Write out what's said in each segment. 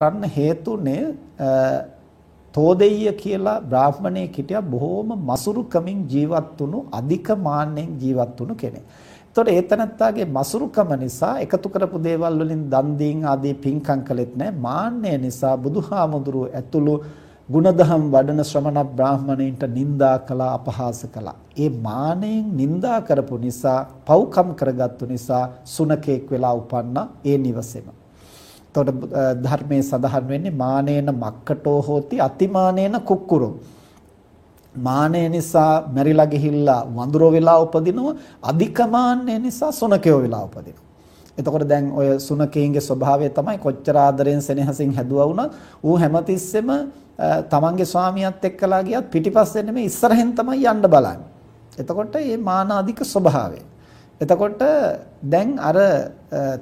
කරන්න හේතුනේ තෝදෙය්‍ය කියලා බ්‍රාහ්මණයෙක් හිටියා බොහෝම මසුරුකමින් ජීවත් වුණු අධික මාන්නෙන් ජීවත් වුණු කෙනෙක්. එතකොට ඒ තනත්තාගේ මසුරුකම නිසා එකතු කරපු දේවල් වලින් දන් දීන් ආදී පින්කම් කළෙත් නැහැ. මාන්නය නිසා බුදුහාමුදුරුව ඇතුළු ಗುಣදහම් වඩන ශ්‍රමණ බ්‍රාහ්මණයින්ට නිඳා කළා අපහාස කළා. ඒ මානෙන් නිඳා කරපු නිසා පව්කම් කරගත්තු නිසා සුනකෙක් වෙලා උපන්න ඒ නිවසේම. එතකොට ධර්මයේ සඳහන් වෙන්නේ මානේන මක්කටෝ හෝති අතිමානේන කුක්කුරු. මානය නිසා මැරිලා ගිහිල්ලා වඳුරෝ වෙලා උපදිනවා අධික මාන්නය නිසා සුනකයෝ වෙලා උපදිනවා. එතකොට දැන් ඔය සුනකයින්ගේ ස්වභාවය තමයි කොච්චර ආදරෙන් සෙනෙහසින් හැදුවා වුණත් ඌ හැමතිස්සෙම තමන්ගේ ස්වාමියාත් එක්කලා ගියත් පිටිපස්සෙන් නෙමෙයි ඉස්සරහෙන් තමයි යන්න බලන්නේ. එතකොට මේ මානාධික ස්වභාවය. එතකොට දැන් අර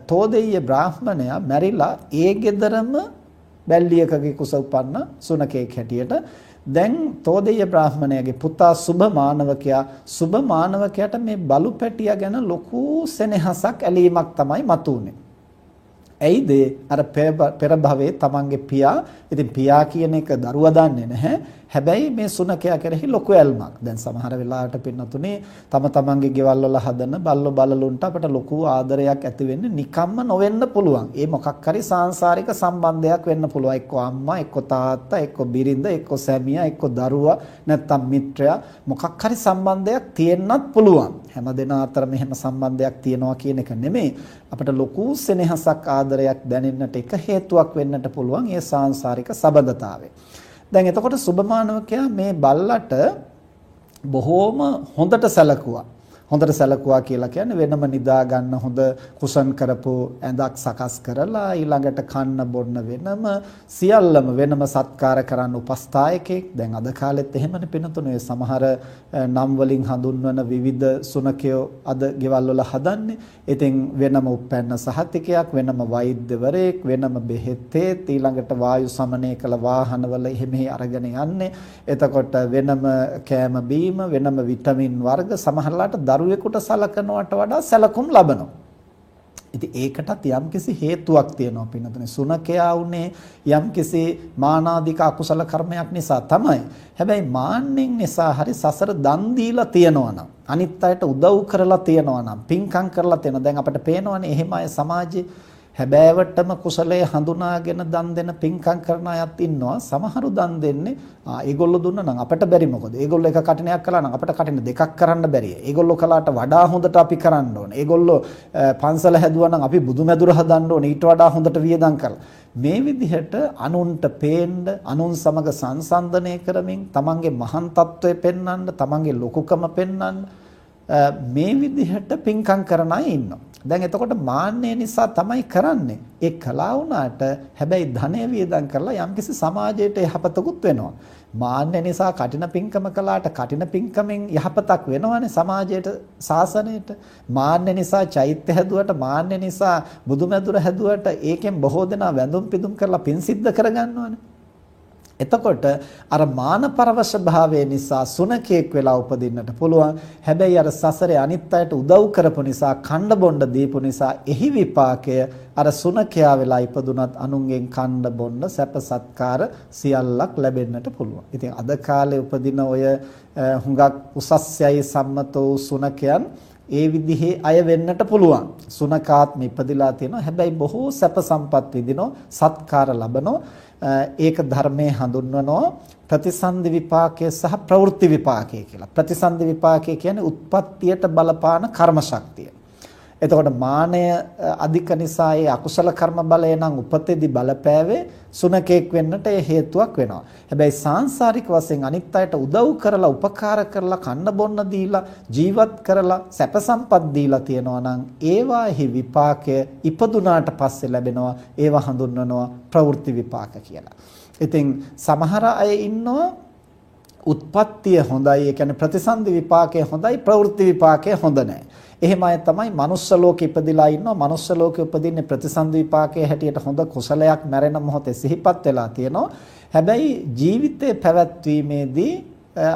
තෝදෙය්‍ය බ්‍රාහ්මණයා මැරිලා ඒ ගෙදරම බැල්ලියකගේ කුස උපන්න සුනකෙක් හැටියට දැන් තෝදෙය්‍ය බ්‍රාහ්මණයාගේ පුතා සුභ මානවකයා සුභ මානවකයාට මේ බලු පැටියා ගැන ලොකු සෙනෙහසක් ඇලීමක් තමයි මතුනේ. ඇයිද අර පෙර භවයේ තමන්ගේ පියා ඉතින් පියා කියන එක දරුවා දන්නේ නැහැ හැබැයි මේ සුනකයා කෙරෙහි ලොකු ඇල්මක්. දැන් සමහර වෙලාවට පින්නතුනේ තම තමන්ගේ ගෙවල් වල හදන බල්ලෝ බලලුන්ට අපට ලොකු ආදරයක් ඇති වෙන්නේ නිකම්ම නොවෙන්න පුළුවන්. ඒ මොකක් හරි සාංශාරික සම්බන්ධයක් වෙන්න පුළුවන්. එක්ක අම්මා, එක්ක තාත්තා, එක්ක බිරිඳ, එක්ක සැමියා, එක්ක දරුවා, නැත්තම් මිත්‍රයා මොකක් හරි සම්බන්ධයක් තියෙන්නත් පුළුවන්. හැම දෙනා අතර මෙහෙම සම්බන්ධයක් තියෙනවා කියන එක නෙමෙයි. අපට ලොකු සෙනෙහසක් ආදරයක් දැනෙන්නට එක හේතුවක් වෙන්නට පුළුවන් ඒ සාංශාරික සබඳතාවය. දැන් එතකොට සුභමානවකයා මේ බල්ලට බොහෝම හොඳට සැලකුවා. හොඳට සැලකුවා කියලා කියන්නේ වෙනම නිදා ගන්න හොඳ කුෂන් කරපු ඇඳක් සකස් කරලා ඊළඟට කන්න බොන්න වෙනම සියල්ලම වෙනම සත්කාර කරන්න උපස්ථායකෙක්. දැන් අද කාලෙත් එහෙමනේ පිනතුනේ. සමහර නම් වලින් හඳුන්වන විවිධ සුනකයෝ අද ගෙවල් වල හදන්නේ. ඉතින් වෙනම උපැන්න සහතිකයක් වෙනම වෛද්‍යවරයෙක් වෙනම බෙහෙතේ ඊළඟට වායු සමනය කළ වාහනවල එහෙමෙහි අරගෙන යන්නේ. එතකොට වෙනම කෑම බීම වෙනම විටමින් වර්ග සමහරලාට දරුවෙකුට සලකනවට වඩා සැලකුම් ලබනවා. ඉතින් ඒකටත් යම්කිසි හේතුවක් තියෙනවා පින්නතුනේ සුනකයා උනේ යම්කිසි මානාධික අකුසල කර්මයක් නිසා තමයි. හැබැයි මාන්නෙන් නිසා හරි සසර දන් දීලා තියනවා නම් අනිත් අයට උදව් කරලා තියනවා නම් පින්කම් කරලා තියනවා. දැන් අපිට පේනවනේ එහෙම අය සමාජයේ හැබෑවටම කුසලයේ හඳුනාගෙන දන් දෙන පින්කම් කරන අයත් ඉන්නවා. සමහරු දන් දෙන්නේ ආ ඒගොල්ලෝ දුන්නා නම් අපිට බැරි මොකද? ඒගොල්ලෝ එක කටිනයක් කළා නම් අපිට කටින දෙකක් කරන්න බැරිය. ඒගොල්ලෝ කළාට වඩා හොඳට අපි කරන්න ඕනේ. ඒගොල්ලෝ පන්සල හැදුවා නම් අපි බුදුමැදුර හදන්න ඕනේ. ඊට වඩා හොඳට වියදම් කරලා. මේ විදිහට අනුන්ට පේන්න, අනුන් සමග සංසන්දනය කරමින් තමන්ගේ මහාන් තත්වය පෙන්වන්න, තමන්ගේ ලොකුකම පෙන්වන්න මේ විදිහට පින්කම් කරන අය ඉන්නවා. දැන් එතකොට මාන්නය නිසා තමයි කරන්නේ. ඒ කලා වුණාට හැබැයි ධනය වියදම් කරලා යම්කිසි සමාජයට යහපතකුත් වෙනවා. මාන්නය නිසා කටින පිංකම කළාට කටින පිංකමෙන් යහපතක් වෙනවනේ සමාජයට සාසනයට. මාන්නය නිසා චෛත්‍ය හැදුවට මාන්නය නිසා බුදුමැදුර හැදුවට ඒකෙන් බොහෝ දෙනා වැඳුම් පිදුම් කරලා පින් සිද්ධ කරගන්නවනේ. එතකොට අර මානපරවශ භාවය නිසා සුනකෙක් වෙලා උපදින්නට පුළුවන්. හැබැයි අර සසරේ අනිත් අයට උදව් කරපු නිසා, කණ්ඩ බොණ්ඩ දීපු නිසා එහි විපාකය අර සුනකයා වෙලා ඉපදුනත් අනුන්ගෙන් කණ්ඩ බොණ්ඩ සැප සත්කාර සියල්ලක් ලැබෙන්නට පුළුවන්. ඉතින් අද කාලේ උපදින ඔය හුඟක් උසස්යයි සම්මතෝ සුනකයන් ඒ විදිහේ අය වෙන්නට පුළුවන්. සුනකාත්ම ඉපදිලා තියෙනවා. හැබැයි බොහෝ සැප සම්පත් විඳිනෝ, සත්කාර ලබනෝ ඒක ධර්මයේ හඳුන්වනවා ප්‍රතිසන්දි විපාකය සහ ප්‍රවෘත්ති විපාකය කියලා. ප්‍රතිසන්දි විපාකය කියන්නේ උත්පත්තියට බලපාන කර්ම ශක්තිය. එතකොට මානය අධික නිසා ඒ අකුසල කර්ම බලය නම් උපතේදී බලපෑවේ සුනකෙක් වෙන්නට ඒ හේතුවක් වෙනවා. හැබැයි සාංශාරික වශයෙන් අනිත් අයට උදව් කරලා උපකාර කරලා කන්න බොන්න දීලා ජීවත් කරලා සැප සම්පත් දීලා තියනවා නම් ඒවාෙහි විපාකය ඉපදුනාට පස්සේ ලැබෙනවා. ඒවා හඳුන්වනවා ප්‍රවෘත්ති විපාක කියලා. ඉතින් සමහර අය ඉන්නවා උත්පත්තිය හොඳයි ඒ කියන්නේ ප්‍රතිසන්දි විපාකය හොඳයි ප්‍රවෘත්ති විපාකය හොඳ නැහැ. එහෙම අය තමයි manuss ලෝකෙ ඉපදිලා ඉන්නවා. manuss ලෝකෙ උපදින්නේ ප්‍රතිසන්දි විපාකයේ හැටියට හොඳ කුසලයක් මැරෙන මොහොතේ සිහිපත් වෙලා තියෙනවා. හැබැයි ජීවිතේ පැවැත්වීමේදී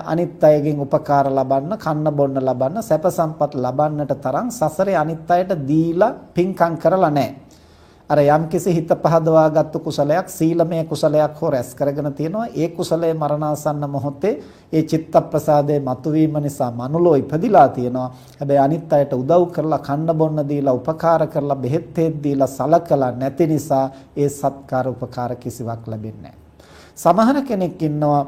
අනිත් අයගෙන් උපකාර ලබන්න, කන්න බොන්න ලබන්න, සැප සම්පත් ලබන්නට තරම් සසරේ අනිත් අයට දීලා පින්කම් කරලා නැහැ. අර යම්කිසි හිත පහදවාගත්තු කුසලයක් සීලමය කුසලයක් හෝ රැස් කරගෙන තියෙනවා ඒ කුසලයේ මරණාසන්න මොහොතේ ඒ චිත්ත ප්‍රසාදයේ මතුවීම නිසා මනුලෝ ඉපදිලා තියෙනවා හැබැයි අනිත් අයට උදව් කරලා කන්න බොන්න දීලා උපකාර කරලා බෙහෙත් දීලා සලකලා නැති නිසා ඒ සත්කාර උපකාර කිසිවක් ලැබෙන්නේ සමහර කෙනෙක් ඉන්නවා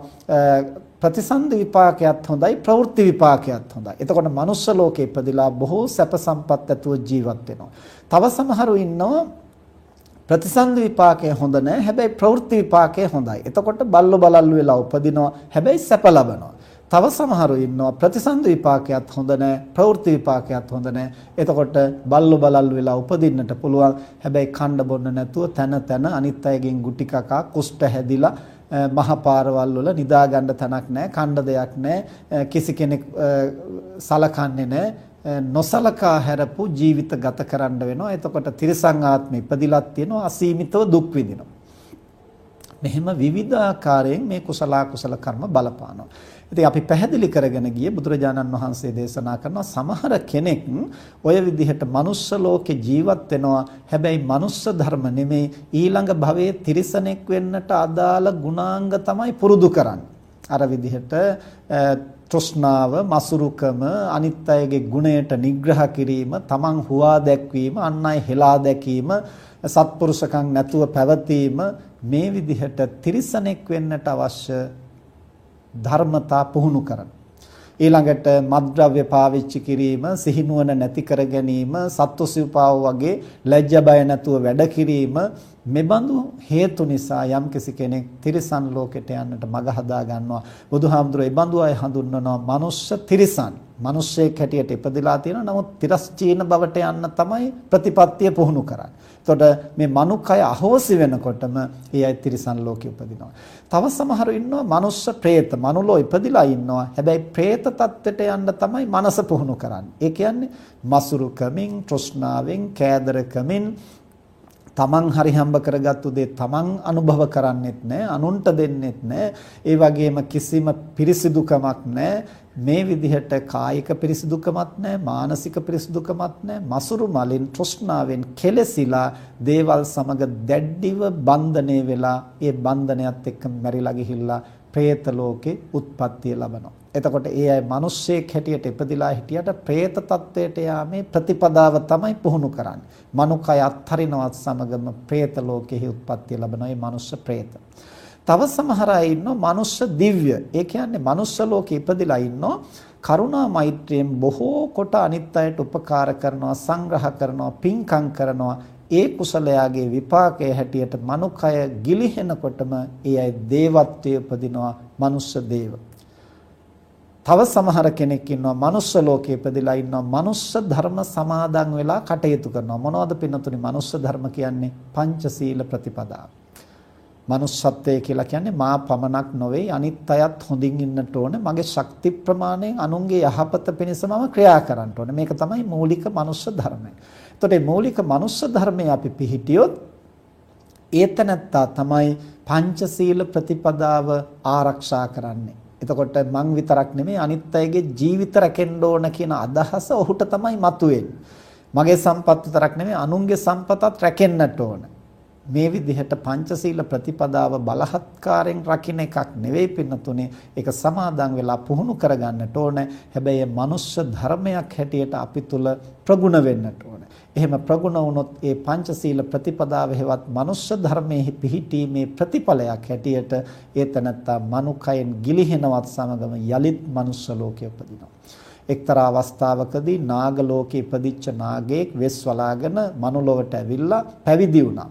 ප්‍රතිසන්දි විපාකයක් හොඳයි ප්‍රවෘත්ති විපාකයක් හොඳයි. එතකොට මනුස්ස ලෝකේ ඉපදිලා බොහෝ සැප සම්පත් ඇතුව ජීවත් වෙනවා. තව සමහරු ඉන්නවා ප්‍රතිසන්දි විපාකය හොඳ නැහැ. හැබැයි ප්‍රවෘත්ති විපාකය හොඳයි. එතකොට බල්ලු බලල්ලු වෙලා උපදිනවා. හැබැයි සැප ලබනවා. තව සමහරු ඉන්නවා ප්‍රතිසන්දි විපාකයක් හොඳ නැහැ. ප්‍රවෘත්ති විපාකයක් හොඳ නැහැ. එතකොට බල්ලු බලල්ලු වෙලා උපදින්නට පුළුවන්. හැබැයි කන්න බොන්න නැතුව තන තන අනිත් අයගෙන් ගුටි කකා කුෂ්ඨ හැදිලා මහ පාරවල් වල නිදා ගන්න තැනක් නැහැ, කණ්ඩ දෙයක් නැහැ, කිසි කෙනෙක් සලකන්නේ නැහැ. නොසලකා හැරපු ජීවිත ගත කරන්න වෙනවා. එතකොට තිරසං ආත්මෙ ඉපදිලත් තියෙනවා අසීමිතව දුක් විඳිනවා. මෙහෙම විවිධාකාරයෙන් මේ කුසල කුසල කර්ම බලපානවා. ඉතින් අපි පැහැදිලි කරගෙන ගියේ බුදුරජාණන් වහන්සේ දේශනා කරන සමහර කෙනෙක් ඔය විදිහට manuss ලෝකේ ජීවත් වෙනවා. හැබැයි manuss ධර්ම නෙමේ ඊළඟ භවයේ තිරිසනෙක් වෙන්නට අදාළ ගුණාංග තමයි පුරුදු කරන්නේ. අර විදිහට තෘෂ්ණාව, මසුරුකම, අනිත් අයගේ ගුණයට නිග්‍රහ කිරීම, තමන් හුවා දැක්වීම, අන් අය හෙලා දැකීම, සත්පුරුෂකම් නැතුව පැවතීම මේ විදිහට තිරිසනෙක් වෙන්නට අවශ්‍ය ධර්මතා පුහුණු කරන. ඊළඟට මත්ද්‍රව්‍ය පාවිච්චි කිරීම, සිහිනුවන නැති කර ගැනීම, සත්ව සිව්පාව වගේ ලැජ්ජ බය නැතුව වැඩ කිරීම මෙබඳු හේතු නිසා යම්කිසි කෙනෙක් තිරිසන් ලෝකෙට යන්නට මඟ හදා ගන්නවා. බුදුහාමුදුරුවෝ ඒ බඳු අය හඳුන්වනවා මනුෂ්‍ය තිරිසන්. මිනිස්සෙක් හැටියට ඉපදලා තියෙනවා. නමුත් තිරස්චීන බවට යන්න තමයි ප්‍රතිපත්තිය පුහුණු කරන්නේ. එතකොට මේ මනුකය අහෝසි වෙනකොටම ඒ අය තිරිසන් ලෝකෙ උපදිනවා. තව සමහරු ඉන්නවා මනුස්ස പ്രേත මනුලෝ ඉපදිලා ඉන්නවා. හැබැයි പ്രേත தත්ත්වයට යන්න තමයි මනස පුහුණු කරන්නේ. ඒ කියන්නේ මසුරුකමින්, තෘෂ්ණාවෙන්, කෑදරකමින් තමන් හරි හම්බ කරගත්තු දේ තමන් අනුභව කරන්නෙත් නැහැ අනුන්ට දෙන්නෙත් නැහැ ඒ වගේම කිසිම පිරිසිදුකමක් නැහැ මේ විදිහට කායික පිරිසිදුකමක් නැහැ මානසික පිරිසිදුකමක් නැහැ මසුරු මලින් තෘෂ්ණාවෙන් කෙලසිලා දේවල් සමග දැඩිව බන්ධනේ වෙලා ඒ බන්ධනයත් එක්ක මැරිලා ගිහිල්ලා പ്രേත ලෝකේ උත්පත්තිය ලබනවා. එතකොට ඒ අය මිනිස්සෙක් හැටියට ඉපදිලා හිටියට പ്രേත තත්වයට යාමේ ප්‍රතිපදාව තමයි පුහුණු කරන්නේ. මනුකය අත්හරිනවත් සමගම പ്രേත ලෝකෙහි උත්පත්තිය ලබනවා මේ මිනිස්ස പ്രേත. තව සමහර අය ඉන්නවා මනුස්ස දිව්‍ය. ඒ කියන්නේ මනුස්ස ලෝකෙ ඉපදිලා ඉන්නවා. කරුණා මෛත්‍රියෙන් බොහෝ කොට අනිත් අයට උපකාර කරනවා සංග්‍රහ කරනවා පින්කම් කරනවා. ඒ කුසලයාගේ විපාකයේ හැටියට මනුකය ගිලිහෙනකොටම ඒ අය දේවත්වයේ උපදිනවා මනුස්ස දේව. තව සමහර කෙනෙක් ඉන්නවා මනුස්ස ලෝකයේ ඉපදිලා ඉන්නවා. මනුස්ස ධර්ම සමාදන් වෙලා කටයුතු කරනවා. මොනවද පින්නතුනි මනුස්ස ධර්ම කියන්නේ? පංචශීල ප්‍රතිපදා මනුස්සත්වය කියලා කියන්නේ මා පමණක් නොවේ අනිත් අයත් හොඳින් ඉන්නට ඕන මගේ ශක්ති ප්‍රමාණයෙන් අනුන්ගේ යහපත පිණිස මම ක්‍රියා කරන්න ඕන මේක තමයි මූලික මනුස්ස ධර්මය. එතකොට මේ මූලික මනුස්ස ධර්මය අපි පිළිහිටියොත් ඒතනත්තා තමයි පංචශීල ප්‍රතිපදාව ආරක්ෂා කරන්නේ. එතකොට මං විතරක් නෙමෙයි අනිත් අයගේ ජීවිත රැකෙන්න ඕන කියන අදහස ඔහුට තමයි මතුවෙන්නේ. මගේ සම්පත් විතරක් නෙමෙයි අනුන්ගේ සම්පතත් රැකෙන්නට ඕන. මේ විදිහට පංචශීල ප්‍රතිපදාව බලහත්කාරයෙන් රකින්න එකක් නෙවෙයි පින්නතුනේ. ඒක සමාදන් වෙලා පුහුණු කරගන්නට ඕන. හැබැයි මනුෂ්‍ය ධර්මයක් හැටියට අපි තුල ප්‍රගුණ වෙන්නට ඕන. එහෙම ප්‍රගුණ වුණොත් ඒ පංචශීල ප්‍රතිපදාව හේවත් මනුෂ්‍ය ධර්මයේ පිහිටීමේ ප්‍රතිඵලයක් හැටියට ඒ තනත්තා මනුකයෙන් ගිලිහෙනවත් සමගම යලිත් මනුෂ්‍ය ලෝකයේ උපදිනවා. එක්තරා අවස්ථාවකදී නාග ලෝකේ ඉපදිච්ච නාගයෙක් වෙස් වලාගෙන මනුලොවට ඇවිල්ලා පැවිදි වුණා.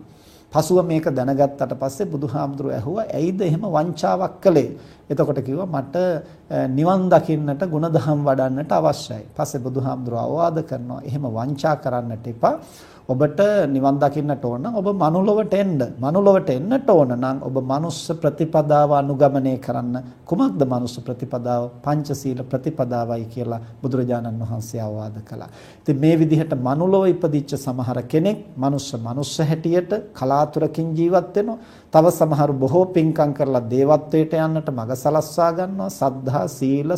පසුව මේක දැනගත්තට පස්සේ බුදුහාමුදුරුවෝ ඇහුවා ඇයිද එහෙම වංචාවක් කළේ? එතකොට කිව්වා මට නිවන් දකින්නට ಗುಣධම් වඩන්නට අවශ්‍යයි. පස්සේ බුදුහාමුදුරුවෝ අවවාද කරනවා එහෙම වංචා කරන්නට එපා. ඔබට නිවන් දකින්නට ඕන ඔබ මනුලොවට එන්න. මනුලොවට එන්නට ඕන නම් ඔබ මනුස්ස ප්‍රතිපදාව අනුගමනය කරන්න. කුමක්ද මනුස්ස ප්‍රතිපදාව? පංචශීල ප්‍රතිපදාවයි කියලා බුදුරජාණන් වහන්සේ අවවාද කළා. ඉතින් මේ විදිහට මනුලොව ඉපදිච්ච සමහර කෙනෙක් මනුස්ස මනුස්ස හැටියට කලාතුරකින් ජීවත් වෙනවා. තව සමහරු බොහෝ පින්කම් කරලා දේවත්වයට යන්නට මඟ සලස්වා ගන්නවා. සද්ධා, සීල,